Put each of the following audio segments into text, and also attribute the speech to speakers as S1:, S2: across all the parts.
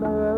S1: love.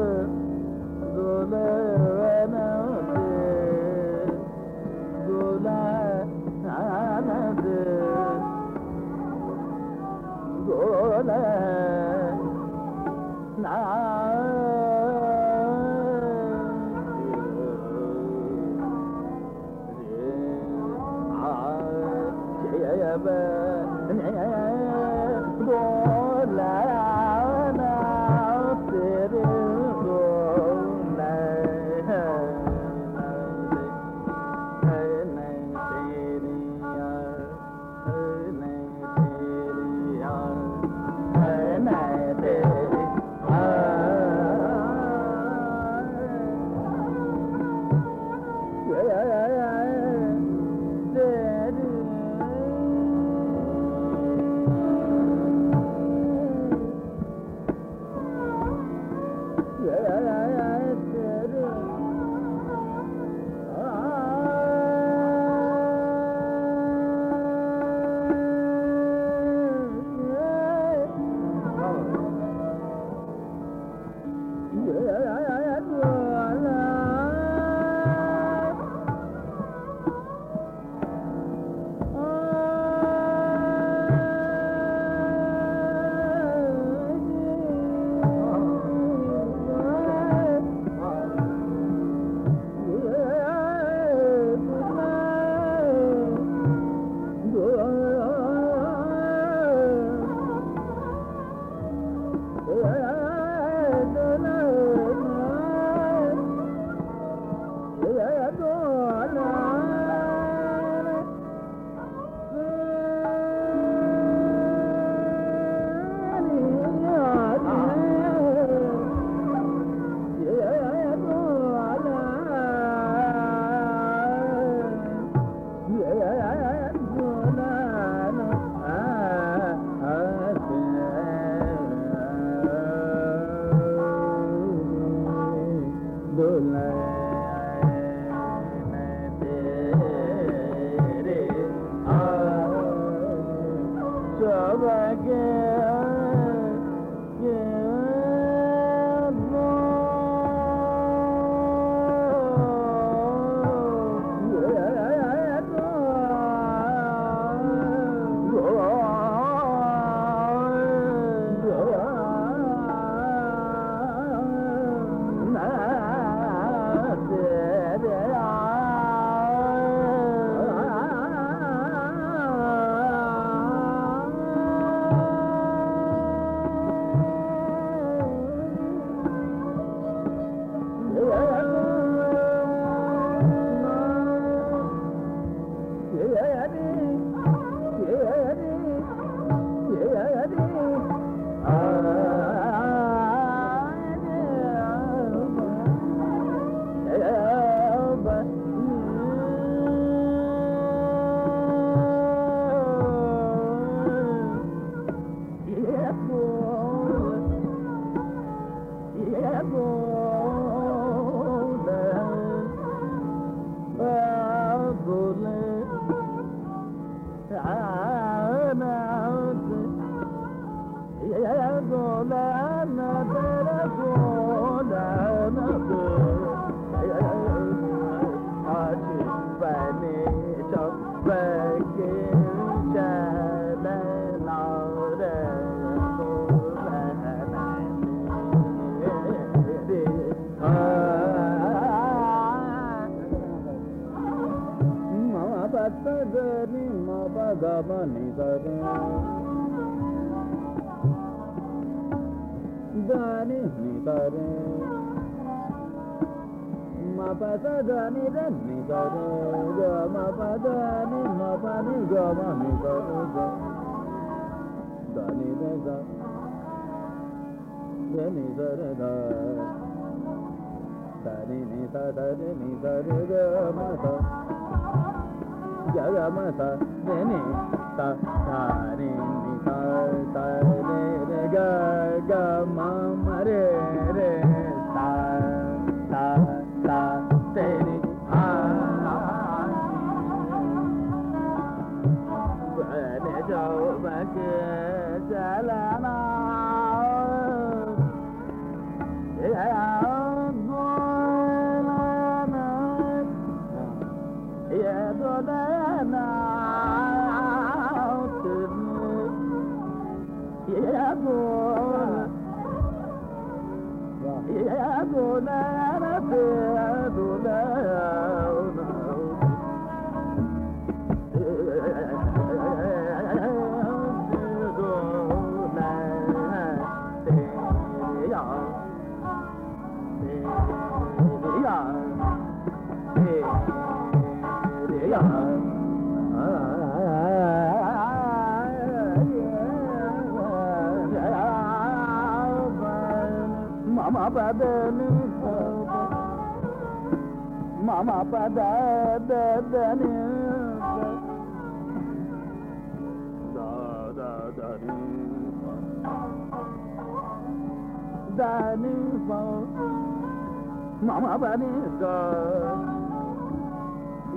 S1: సగని మగమని సరి గని నితరే మపదని రని సరే గ మపదని మపని గమని సరే గని రజ గని సరద దని నిత దని సరే గ మత गा निरे Baba, మమ పదని దాని మమ పని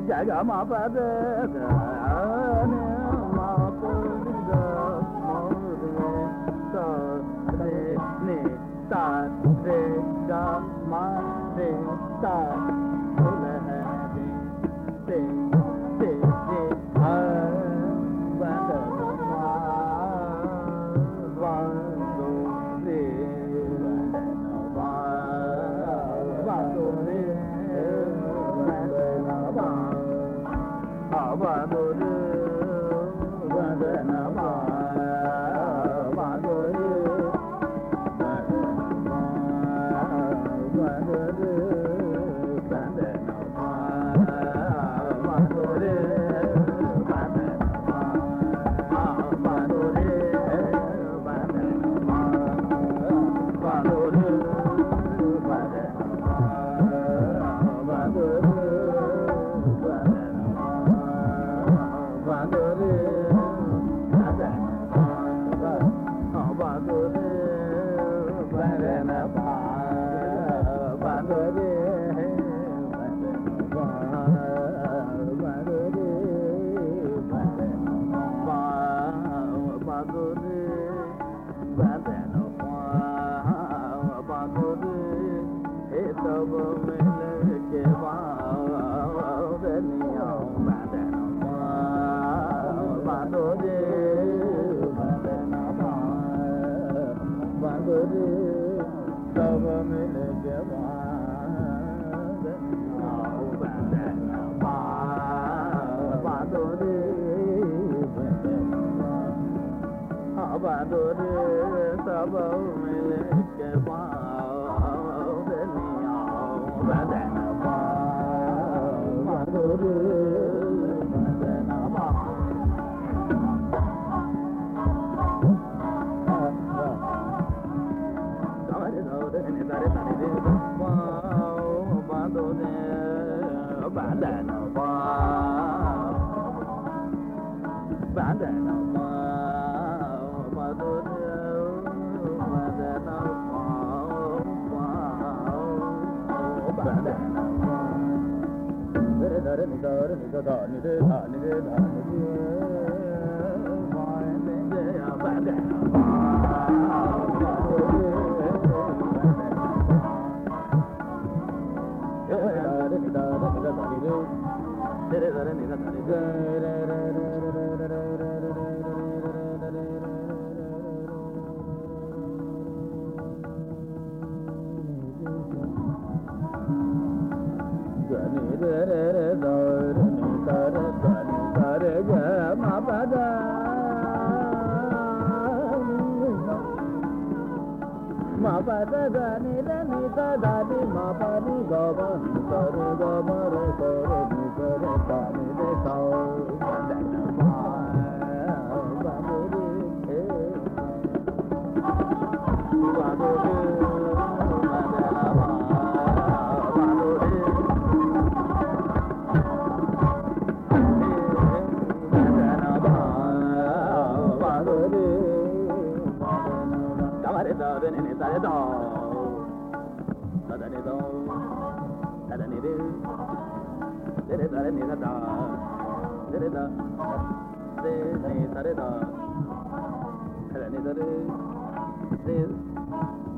S1: జగ మా పద మా పొడి నే తా రే గా మా రే తా.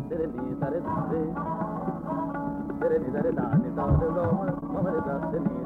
S1: tere ni tare tare tere ni tare da ni da re do ma ma re da tere ni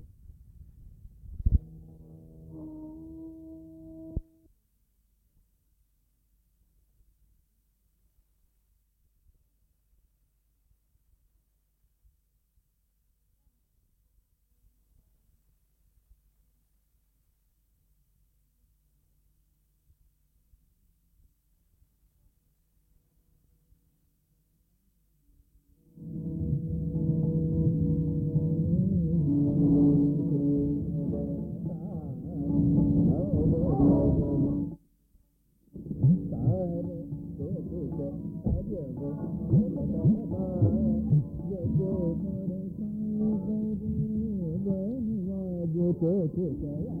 S1: okay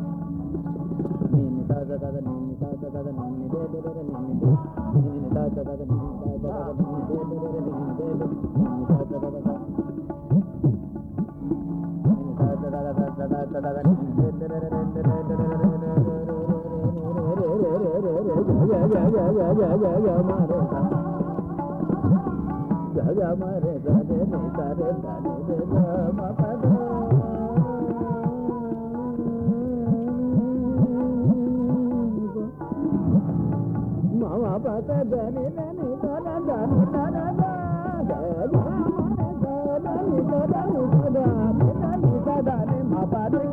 S1: da da da da ni ni da da da పద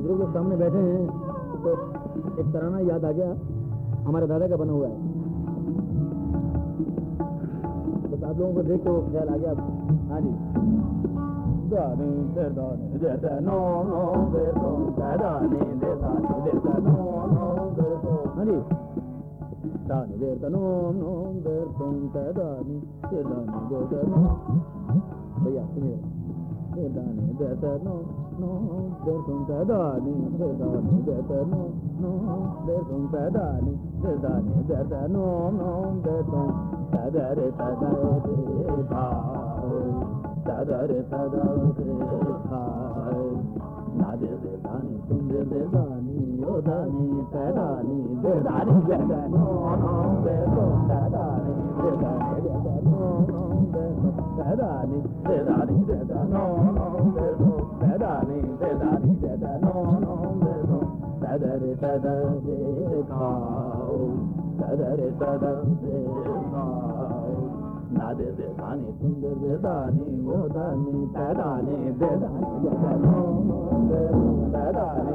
S1: बुज़ुर्ग लोग सामने बैठे हैं तो एक तराना याद आ गया। हमारे दादा का बना हुआ है। बस आप लोगों को देख के वो ख्याल आ गया। हाँ जी। भैया, सुनिए। They know. no, there sun tadani, tadani, tadano, no, there sun tadani, tadani, tadano, no, there sun tadare tadare thai, tadare tadare thai, nade de dani, tunde de dani, yo dani, tadani, de dani, tadano, no, there sun tadani, tadani, tadano, no, there sun tadani, tadani, tadano, no, there sun dadani dadani dadano dadano dadare dadare kau dadare dadare kau nade dadani sundar dadani godani dadani dadani dadano dadani dadani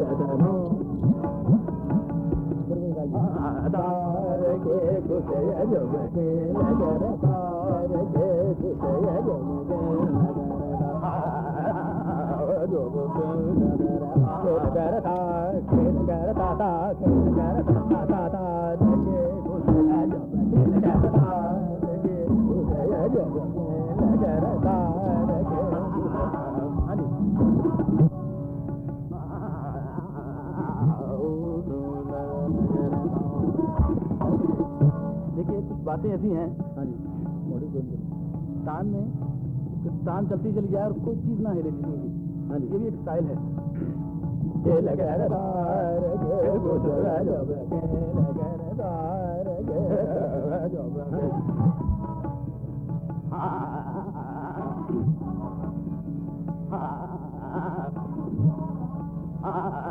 S1: dadano दार के कुछ जब के नजर आ
S2: देखिए कुछ बातें ऐसी हैं।
S1: हाँ जी।
S2: तान में तो तान चलती चली जाए और कोई चीज़ ना हिले
S1: हाँ जी। ये भी एक
S2: स्टाइल है।
S1: ये लगा रे Ah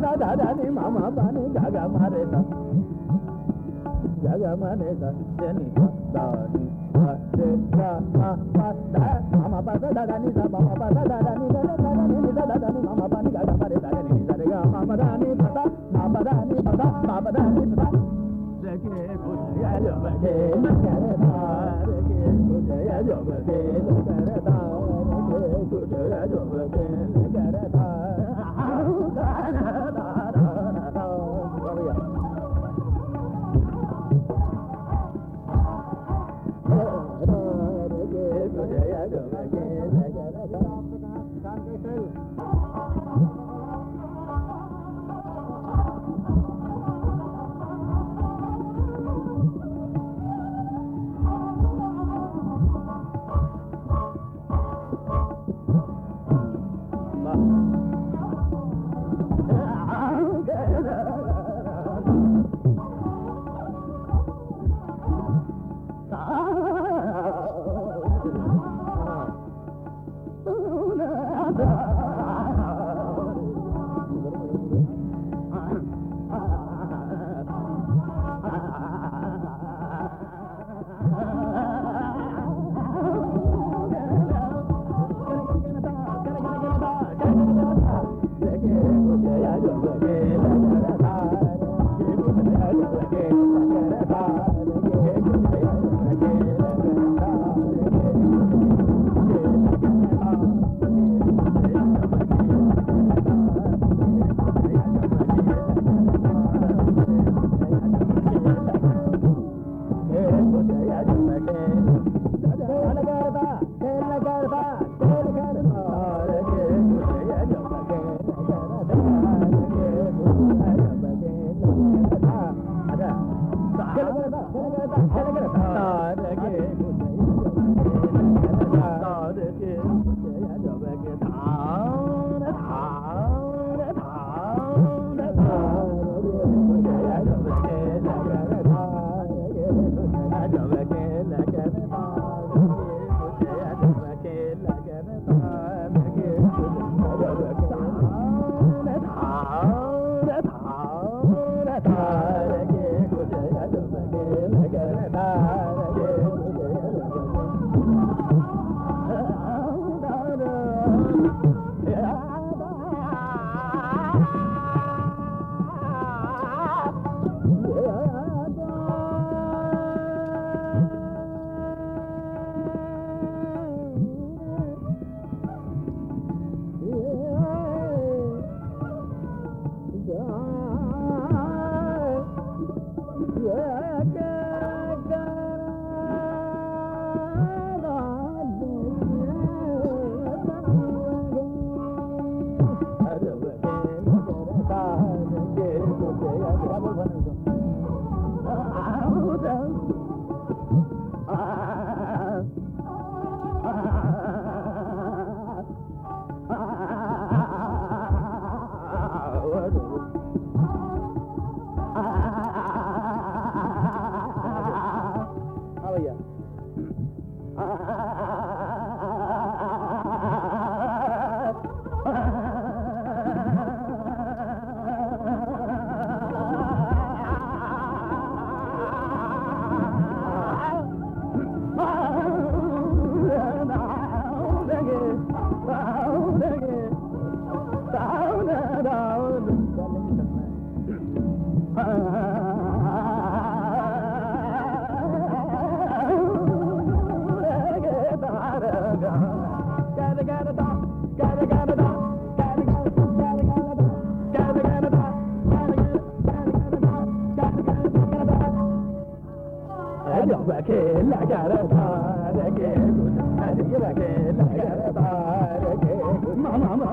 S1: सा धा धा नि मा मा पा नि धा गा मा रे सा धा गा मा रे सा से नि सा धा नि सा से सा मा पा धा मा मा पा सा धा धा नि सा मा मा पा सा धा धा नि सा धा रे गा मा मा धा नि पा सा मा पा धा नि पा सा मा पा धा नि पा सा के गुज या जो बगे करे के गुज या जो बगे करे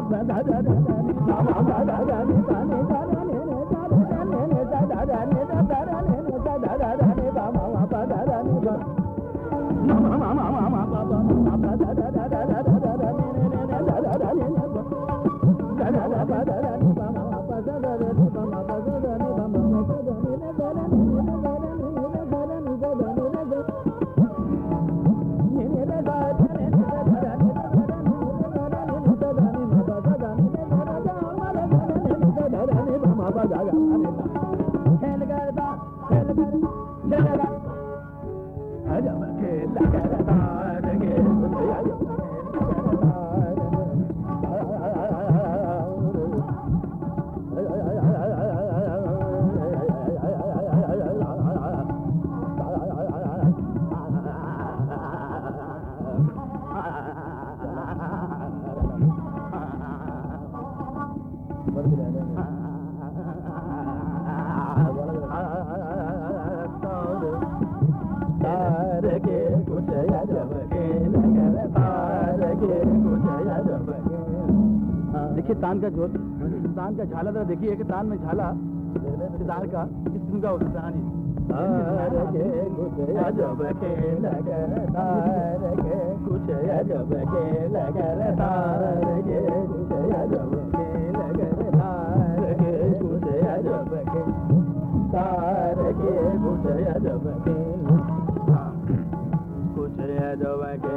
S1: بعد झाला जरा देखिए एक तान में झाला। सितार का
S2: किस दिन का होता है
S1: कुछ कुछ कुछ अजब के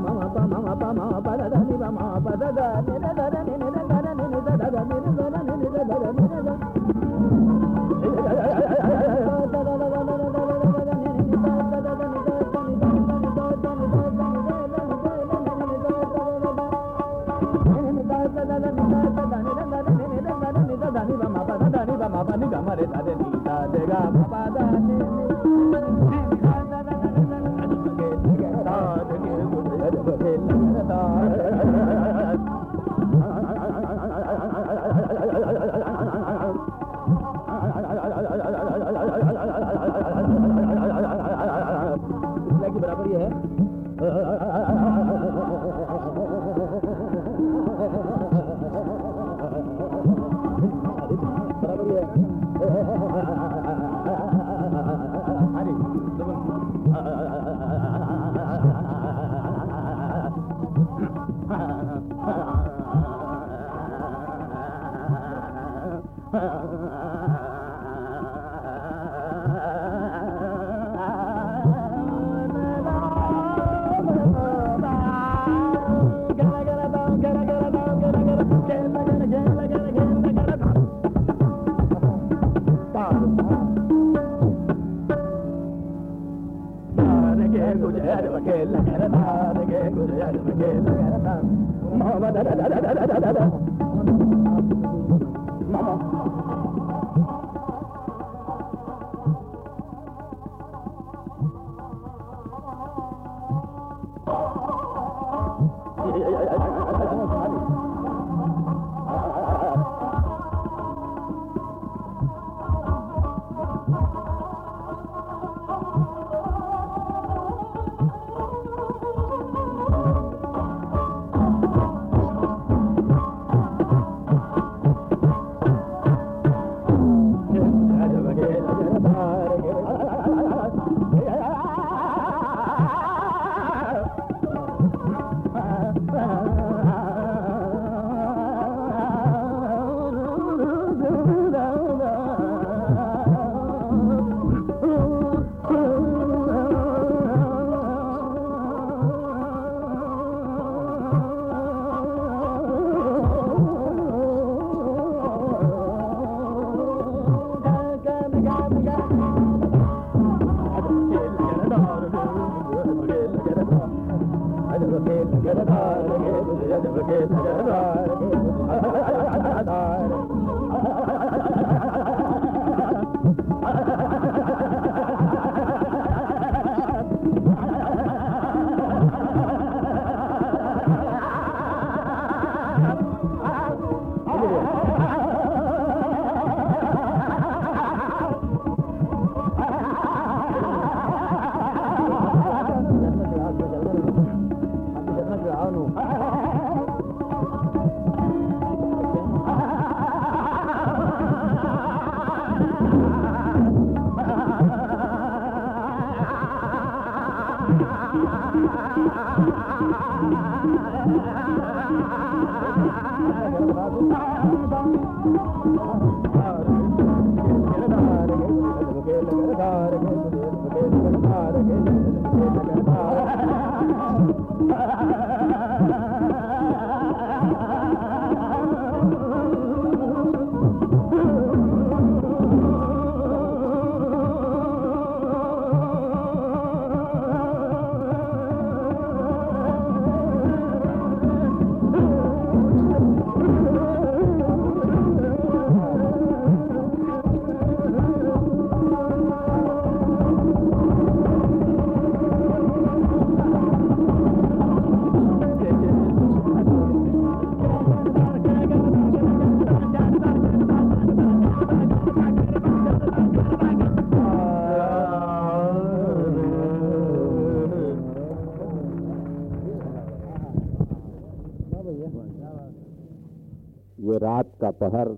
S3: रात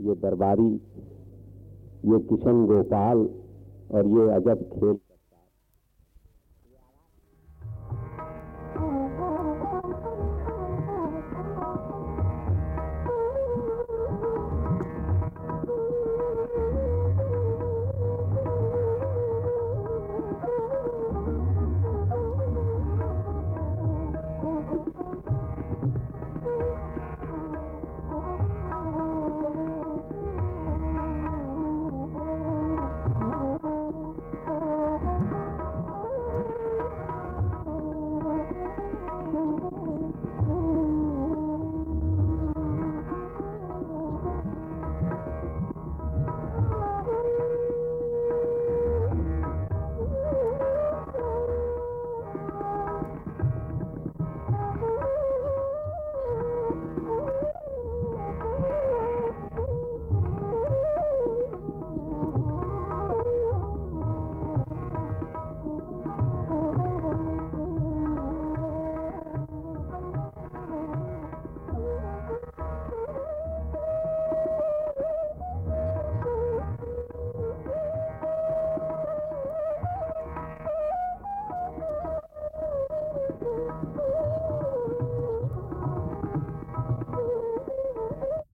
S3: ये दरबारी
S1: ये किशन
S3: गोपाल और ये अजब खेल।